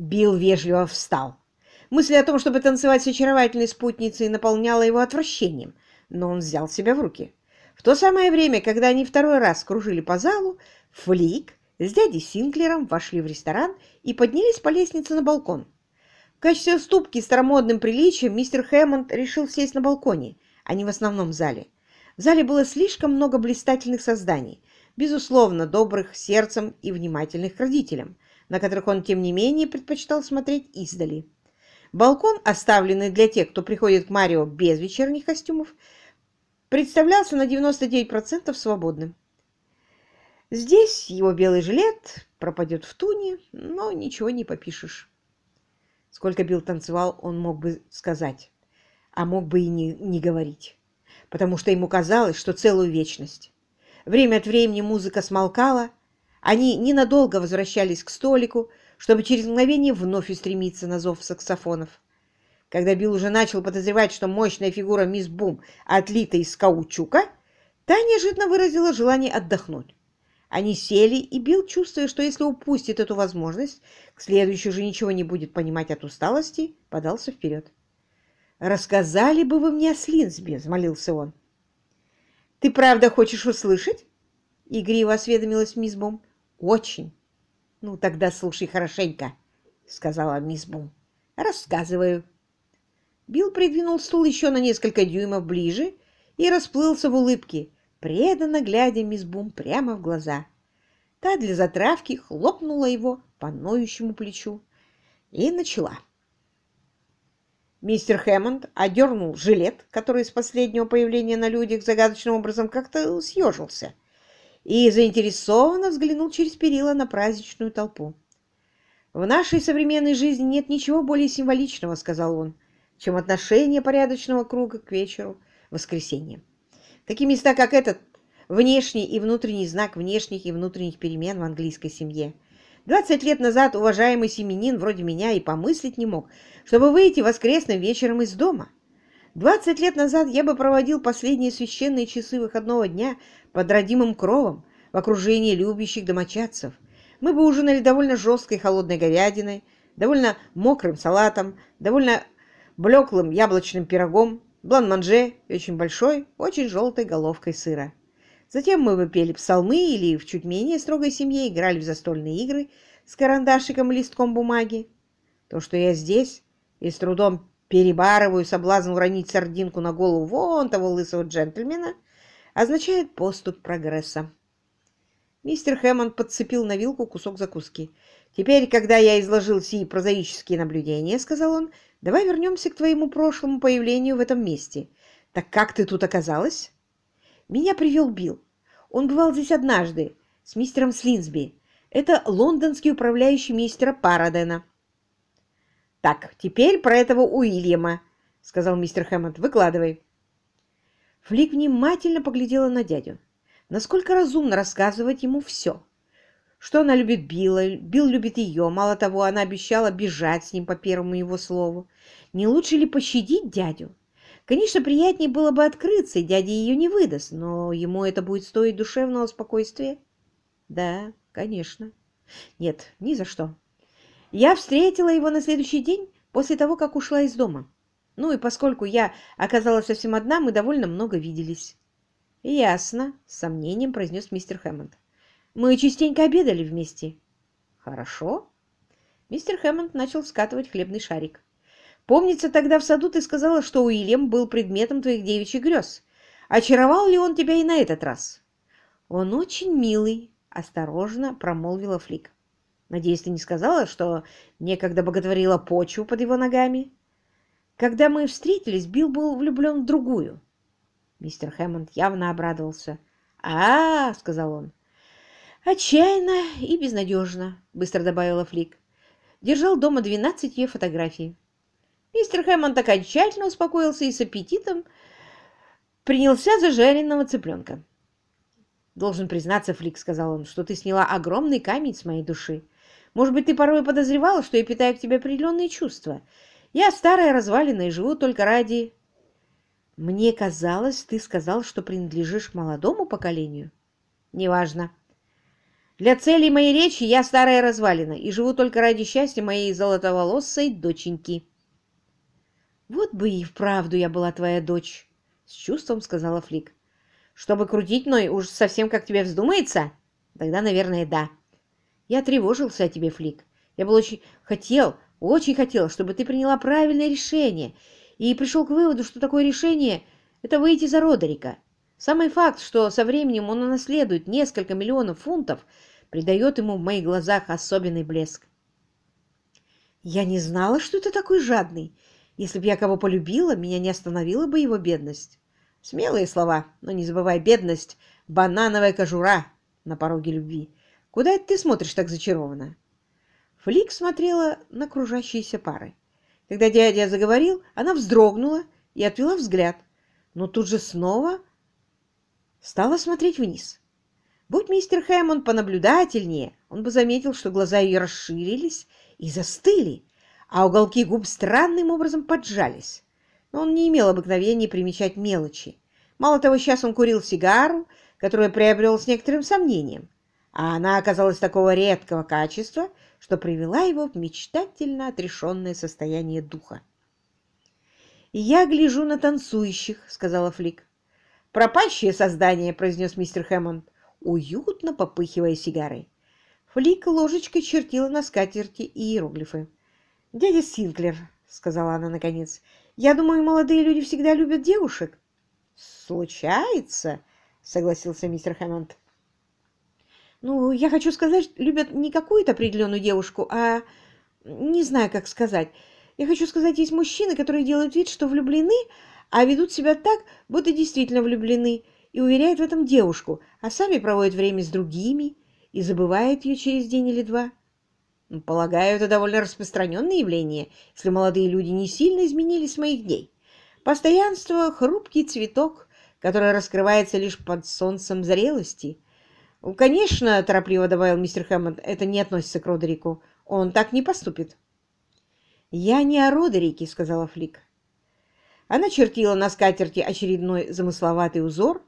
Билл вежливо встал. Мысль о том, чтобы танцевать с очаровательной спутницей, наполняла его отвращением, но он взял себя в руки. В то самое время, когда они второй раз кружили по залу, Флик с дядей Синклером вошли в ресторан и поднялись по лестнице на балкон. В качестве уступки старомодным приличиям мистер Хэммонд решил сесть на балконе, а не в основном зале. В зале было слишком много блистательных созданий, безусловно, добрых сердцем и внимательных к родителям, на которых он, тем не менее, предпочитал смотреть издали. Балкон, оставленный для тех, кто приходит к Марио без вечерних костюмов, представлялся на 99% свободным. Здесь его белый жилет пропадет в туне, но ничего не попишешь. Сколько Билл танцевал, он мог бы сказать, а мог бы и не, не говорить потому что ему казалось, что целую вечность. Время от времени музыка смолкала, они ненадолго возвращались к столику, чтобы через мгновение вновь устремиться на зов саксофонов. Когда Билл уже начал подозревать, что мощная фигура мисс Бум отлита из каучука, та неожиданно выразила желание отдохнуть. Они сели, и Билл, чувствуя, что если упустит эту возможность, к следующей уже ничего не будет понимать от усталости, подался вперед. «Рассказали бы вы мне о Слинсби», — взмолился он. «Ты правда хочешь услышать?» — игриво осведомилась мисс Бум. «Очень». «Ну, тогда слушай хорошенько», — сказала мисс Бум. «Рассказываю». Билл придвинул стул еще на несколько дюймов ближе и расплылся в улыбке, преданно глядя мисс Бум прямо в глаза. Та для затравки хлопнула его по ноющему плечу и начала. Мистер Хэммонд одернул жилет, который с последнего появления на людях загадочным образом как-то съежился, и заинтересованно взглянул через перила на праздничную толпу. «В нашей современной жизни нет ничего более символичного, — сказал он, — чем отношение порядочного круга к вечеру воскресенья. Такие места, как этот, внешний и внутренний знак внешних и внутренних перемен в английской семье — Двадцать лет назад уважаемый семенин вроде меня и помыслить не мог, чтобы выйти воскресным вечером из дома. Двадцать лет назад я бы проводил последние священные часы выходного дня под родимым кровом в окружении любящих домочадцев. Мы бы ужинали довольно жесткой холодной говядиной, довольно мокрым салатом, довольно блеклым яблочным пирогом, блан-манже и очень большой, очень желтой головкой сыра. Затем мы выпели псалмы или в чуть менее строгой семье играли в застольные игры с карандашиком и листком бумаги. То, что я здесь и с трудом перебарываю соблазн уронить сардинку на голову вон того лысого джентльмена, означает поступ прогресса. Мистер Хэммонд подцепил на вилку кусок закуски. «Теперь, когда я изложил сии прозаические наблюдения, — сказал он, — давай вернемся к твоему прошлому появлению в этом месте. Так как ты тут оказалась?» Меня привел Билл. Он бывал здесь однажды с мистером Слинсби. Это лондонский управляющий мистера Парадена. «Так, теперь про этого Уильяма», — сказал мистер Хэммонд. «Выкладывай». Флик внимательно поглядела на дядю. Насколько разумно рассказывать ему все. Что она любит Билла, Билл любит ее. Мало того, она обещала бежать с ним по первому его слову. Не лучше ли пощадить дядю? Конечно, приятнее было бы открыться, и дядя ее не выдаст, но ему это будет стоить душевного спокойствия. Да, конечно. Нет, ни за что. Я встретила его на следующий день после того, как ушла из дома. Ну и поскольку я оказалась совсем одна, мы довольно много виделись. Ясно, с сомнением произнес мистер Хэммонд. Мы частенько обедали вместе. Хорошо. Мистер Хэммонд начал скатывать хлебный шарик. Помнится, тогда в саду ты сказала, что Уильям был предметом твоих девичьих грез. Очаровал ли он тебя и на этот раз? Он очень милый, осторожно промолвила Флик. Надеюсь, ты не сказала, что некогда боготворила почву под его ногами? Когда мы встретились, Билл был влюблен в другую. Мистер Хэммонд явно обрадовался. а, -а, -а сказал он. «Отчаянно и безнадежно», — быстро добавила Флик. Держал дома двенадцать ее фотографий. Мистер Хэммонд окончательно успокоился и с аппетитом принялся за жареного цыпленка. «Должен признаться, Флик, — сказал он, — что ты сняла огромный камень с моей души. Может быть, ты порой подозревала, что я питаю к тебе определенные чувства. Я старая развалина и живу только ради...» «Мне казалось, ты сказал, что принадлежишь молодому поколению?» «Неважно. Для целей моей речи я старая развалина и живу только ради счастья моей золотоволосой доченьки. Вот бы и вправду я была твоя дочь, с чувством сказала Флик. Чтобы крутить мной уж совсем как тебе вздумается? Тогда, наверное, да. Я тревожился о тебе, Флик. Я был очень хотел, очень хотел, чтобы ты приняла правильное решение и пришел к выводу, что такое решение – это выйти за Родерика. Самый факт, что со временем он унаследует несколько миллионов фунтов, придает ему в моих глазах особенный блеск. Я не знала, что ты такой жадный. Если бы я кого полюбила, меня не остановила бы его бедность. Смелые слова, но не забывай, бедность — банановая кожура на пороге любви. Куда это ты смотришь так зачарованно? Флик смотрела на кружащиеся пары. Когда дядя заговорил, она вздрогнула и отвела взгляд, но тут же снова стала смотреть вниз. Будь мистер Хэммонд понаблюдательнее, он бы заметил, что глаза ее расширились и застыли, а уголки губ странным образом поджались. Но он не имел обыкновения примечать мелочи. Мало того, сейчас он курил сигару, которую приобрел с некоторым сомнением, а она оказалась такого редкого качества, что привела его в мечтательно отрешенное состояние духа. «Я гляжу на танцующих», — сказала Флик. «Пропащее создание», — произнес мистер Хэммонд уютно попыхивая сигарой. Флик ложечкой чертила на скатерти иероглифы. «Дядя Синклер», — сказала она наконец, — «я думаю, молодые люди всегда любят девушек». «Случается», — согласился мистер Хэммонд. «Ну, я хочу сказать, любят не какую-то определенную девушку, а... не знаю, как сказать. Я хочу сказать, есть мужчины, которые делают вид, что влюблены, а ведут себя так, будто действительно влюблены, и уверяют в этом девушку, а сами проводят время с другими и забывают ее через день или два. Ну, полагаю, это довольно распространенное явление, если молодые люди не сильно изменились с моих дней. Постоянство — хрупкий цветок, который раскрывается лишь под солнцем зрелости. «Конечно», — торопливо добавил мистер Хэммонд, — «это не относится к Родерику. Он так не поступит». «Я не о Родерике», — сказала Флик. Она чертила на скатерти очередной замысловатый узор,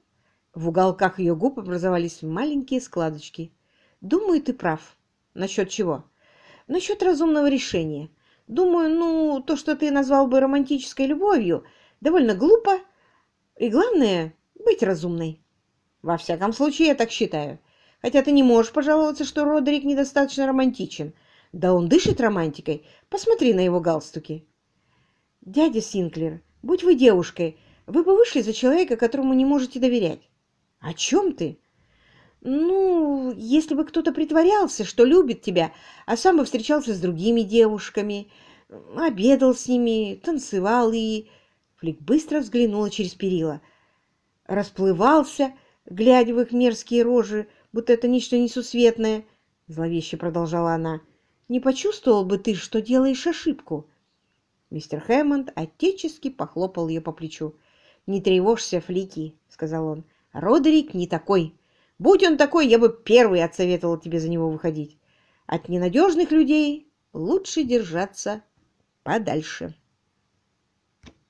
в уголках ее губ образовались маленькие складочки. «Думаю, ты прав. Насчет чего?» «Насчет разумного решения. Думаю, ну, то, что ты назвал бы романтической любовью, довольно глупо. И главное — быть разумной. Во всяком случае, я так считаю. Хотя ты не можешь пожаловаться, что Родерик недостаточно романтичен. Да он дышит романтикой. Посмотри на его галстуки». «Дядя Синклер, будь вы девушкой, вы бы вышли за человека, которому не можете доверять. «О чем ты?» «Ну, если бы кто-то притворялся, что любит тебя, а сам бы встречался с другими девушками, обедал с ними, танцевал и...» Флик быстро взглянула через перила. Расплывался, глядя в их мерзкие рожи, будто это нечто несусветное. Зловеще продолжала она. «Не почувствовал бы ты, что делаешь ошибку?» Мистер Хэммонд отечески похлопал ее по плечу. «Не тревожься, Флики», — сказал он. Родерик не такой. Будь он такой, я бы первый отсоветовал тебе за него выходить. От ненадежных людей лучше держаться подальше.